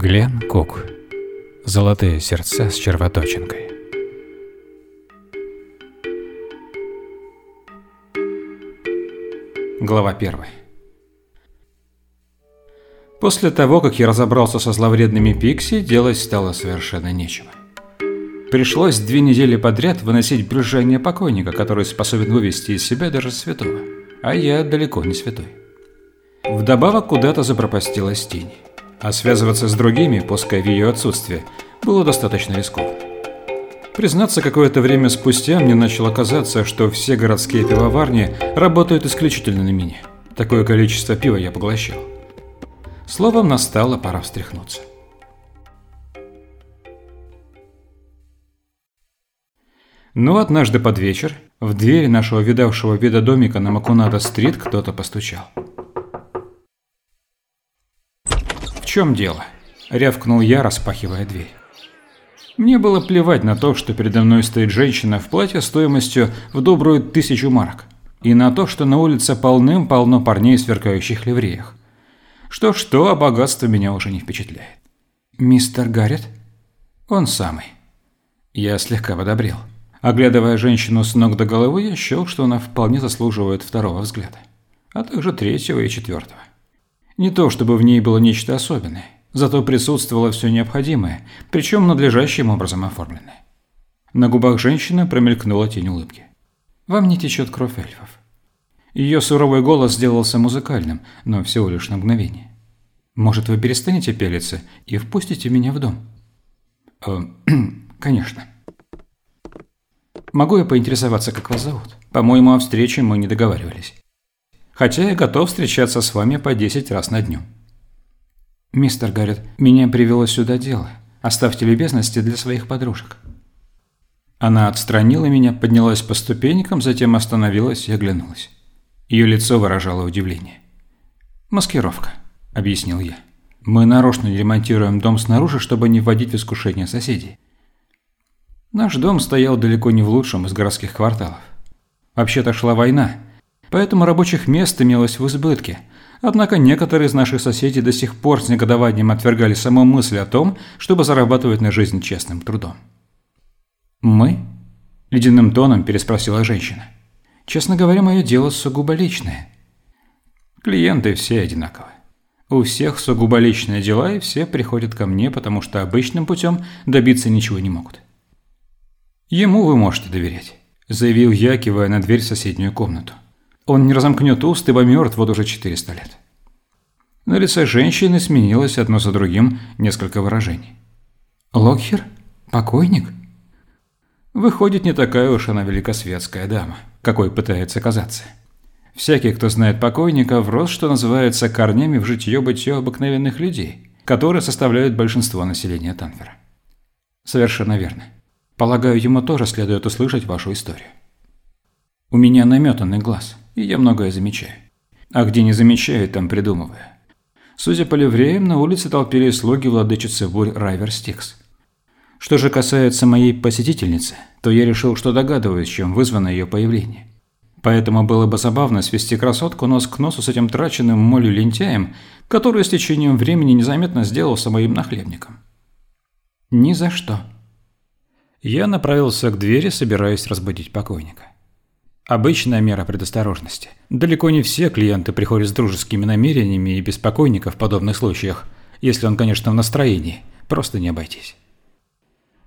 Глен Кук. Золотые сердца с червоточинкой. Глава 1. После того, как я разобрался со зловредными пикси, делать стало совершенно нечего. Пришлось две недели подряд выносить брюзжание покойника, который способен вывести из себя даже святого. А я далеко не святой. Вдобавок куда-то запропастилась тень а связываться с другими, пускай в ее отсутствие, было достаточно рискованно. Признаться, какое-то время спустя мне начало казаться, что все городские пивоварни работают исключительно на меня. Такое количество пива я поглощал. Словом, настала пора встряхнуться. Но однажды под вечер в дверь нашего видавшего вида домика на Макунада-стрит кто-то постучал. Чем дело?» – рявкнул я, распахивая дверь. Мне было плевать на то, что передо мной стоит женщина в платье стоимостью в добрую тысячу марок, и на то, что на улице полным-полно парней в сверкающих ливреях. Что-что, а богатство меня уже не впечатляет. «Мистер Гаррет?» «Он самый». Я слегка подобрел. Оглядывая женщину с ног до головы, я счел, что она вполне заслуживает второго взгляда, а также третьего и четвертого. Не то, чтобы в ней было нечто особенное, зато присутствовало все необходимое, причем надлежащим образом оформленное. На губах женщины промелькнула тень улыбки. «Вам не течет кровь эльфов». Ее суровый голос сделался музыкальным, но всего лишь на мгновение. «Может, вы перестанете пелиться и впустите меня в дом?» «Э, «Конечно». «Могу я поинтересоваться, как вас зовут? По-моему, о встрече мы не договаривались» хотя я готов встречаться с вами по 10 раз на дню. Мистер Гаррет, меня привело сюда дело. Оставьте любезности для своих подружек. Она отстранила меня, поднялась по ступенькам, затем остановилась и оглянулась. Ее лицо выражало удивление. «Маскировка», – объяснил я. «Мы нарочно ремонтируем дом снаружи, чтобы не вводить в искушение соседей. Наш дом стоял далеко не в лучшем из городских кварталов. Вообще-то шла война, Поэтому рабочих мест имелось в избытке. Однако некоторые из наших соседей до сих пор с негодованием отвергали саму мысль о том, чтобы зарабатывать на жизнь честным трудом. «Мы?» – ледяным тоном переспросила женщина. «Честно говоря, мое дело сугубо личное. Клиенты все одинаковы. У всех сугубо личные дела, и все приходят ко мне, потому что обычным путем добиться ничего не могут. Ему вы можете доверять», – заявил я, кивая на дверь в соседнюю комнату. Он не разомкнет уст, ибо мертв вот уже 400 лет. На лице женщины сменилось одно за другим несколько выражений. «Локхер? Покойник?» Выходит, не такая уж она великосветская дама, какой пытается казаться. Всякий, кто знает покойника, врос, что называется, корнями в житье-бытие обыкновенных людей, которые составляют большинство населения Танфера. Совершенно верно. Полагаю, ему тоже следует услышать вашу историю. У меня наметанный глаз – и я многое замечаю. А где не замечаю, там придумываю. Судя по ливреям, на улице толпились слуги владычицы бурь Райвер Стикс. Что же касается моей посетительницы, то я решил, что догадываюсь, чем вызвано ее появление. Поэтому было бы забавно свести красотку нос к носу с этим траченным молью лентяем, который с течением времени незаметно сделался моим нахлебником. Ни за что. Я направился к двери, собираясь разбудить покойника. Обычная мера предосторожности. Далеко не все клиенты приходят с дружескими намерениями и беспокойника в подобных случаях, если он, конечно, в настроении. Просто не обойтись.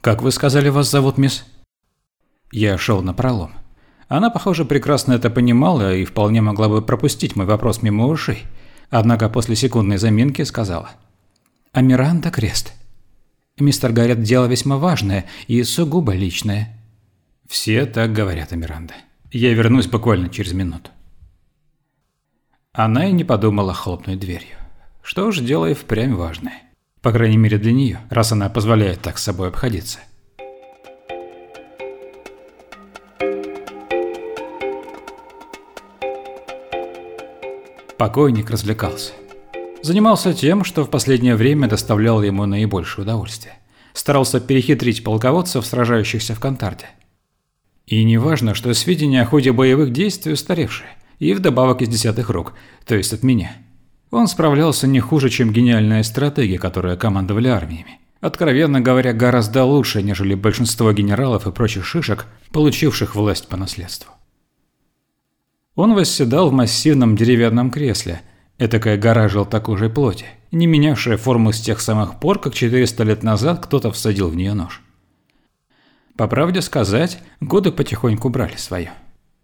«Как вы сказали, вас зовут, мисс?» Я шел на пролом. Она, похоже, прекрасно это понимала и вполне могла бы пропустить мой вопрос мимо ушей. Однако после секундной заминки сказала. «Амиранда Крест. Мистер Гаррет, дело весьма важное и сугубо личное». «Все так говорят, Амиранда». Я вернусь буквально через минуту. Она и не подумала хлопнуть дверью. Что ж, дело и впрямь важное. По крайней мере для нее, раз она позволяет так с собой обходиться. Покойник развлекался. Занимался тем, что в последнее время доставляло ему наибольшее удовольствие. Старался перехитрить полководцев, сражающихся в Кантарде. И не важно, что сведения о ходе боевых действий устаревшие, и вдобавок из десятых рук, то есть от меня. Он справлялся не хуже, чем гениальные стратеги, которые командовали армиями. Откровенно говоря, гораздо лучше, нежели большинство генералов и прочих шишек, получивших власть по наследству. Он восседал в массивном деревянном кресле, этакая гора желтокожей плоти, не менявшая форму с тех самых пор, как 400 лет назад кто-то всадил в нее нож. По правде сказать, годы потихоньку брали свое.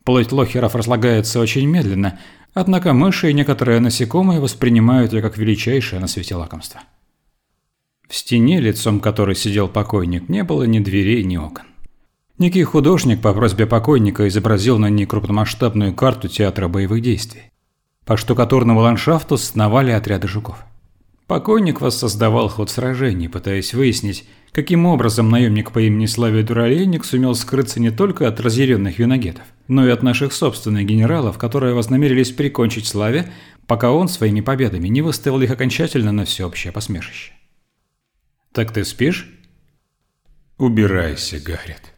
Плоть лохеров разлагается очень медленно, однако мыши и некоторые насекомые воспринимают ее как величайшее на свете лакомство. В стене, лицом которой сидел покойник, не было ни дверей, ни окон. Некий художник по просьбе покойника изобразил на ней крупномасштабную карту театра боевых действий. По штукатурному ландшафту сновали отряды жуков. Покойник воссоздавал ход сражений, пытаясь выяснить, каким образом наемник по имени Славия Дуралейник сумел скрыться не только от разъяренных виногетов, но и от наших собственных генералов, которые вознамерились прикончить Славе, пока он своими победами не выставил их окончательно на всеобщее посмешище. «Так ты спишь?» «Убирайся, Гаррет».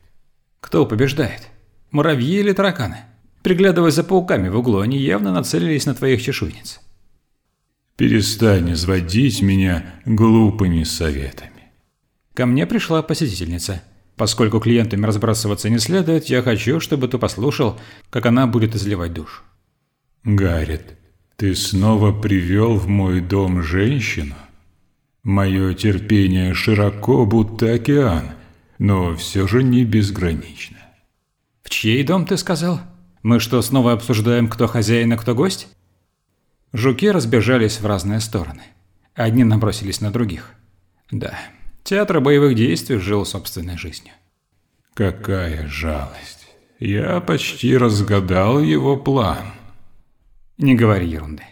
«Кто побеждает? Муравьи или тараканы? Приглядывая за пауками в углу, они явно нацелились на твоих чешуйниц». «Перестань изводить меня глупыми советами». Ко мне пришла посетительница. Поскольку клиентами разбрасываться не следует, я хочу, чтобы ты послушал, как она будет изливать душ. «Гаррет, ты снова привел в мой дом женщину?» Мое терпение широко, будто океан, но все же не безгранично. В чей дом ты сказал? Мы что, снова обсуждаем, кто хозяин, а кто гость? Жуки разбежались в разные стороны. Одни набросились на других. Да, театр боевых действий жил собственной жизнью. Какая жалость. Я почти разгадал его план. Не говори ерунды.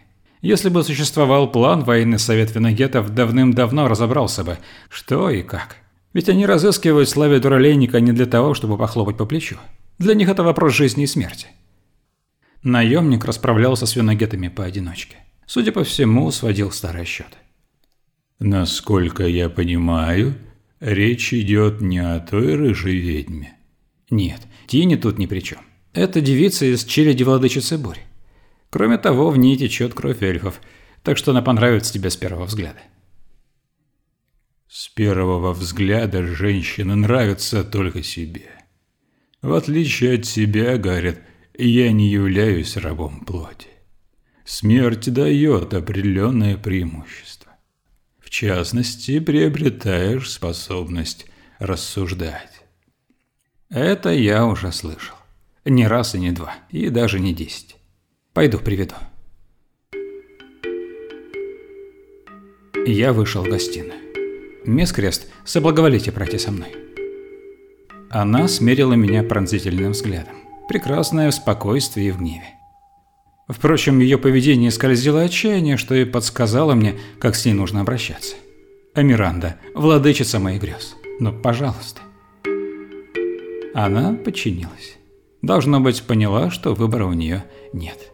Если бы существовал план, военный совет виногетов давным-давно разобрался бы, что и как. Ведь они разыскивают славе дуралейника не для того, чтобы похлопать по плечу. Для них это вопрос жизни и смерти. Наемник расправлялся с виногетами поодиночке. Судя по всему, сводил старые счеты. «Насколько я понимаю, речь идет не о той рыжей ведьме». «Нет, Тини тут ни при чем. Это девица из череди владычицы Бурь. Кроме того, в ней течет кровь эльфов, так что она понравится тебе с первого взгляда. С первого взгляда женщина нравится только себе. В отличие от себя, говорят, я не являюсь рабом плоти. Смерть дает определенное преимущество. В частности, приобретаешь способность рассуждать. Это я уже слышал. Не раз и не два, и даже не десять. Пойду приведу. Я вышел в гостиную. Мисс Крест, соблаговолите пройти со мной. Она смерила меня пронзительным взглядом. Прекрасное в спокойствии и в гневе. Впрочем, ее поведение скользило отчаяние, что и подсказало мне, как с ней нужно обращаться. А Миранда, владычица моих грез. Ну, пожалуйста. Она подчинилась. Должно быть, поняла, что выбора у нее нет.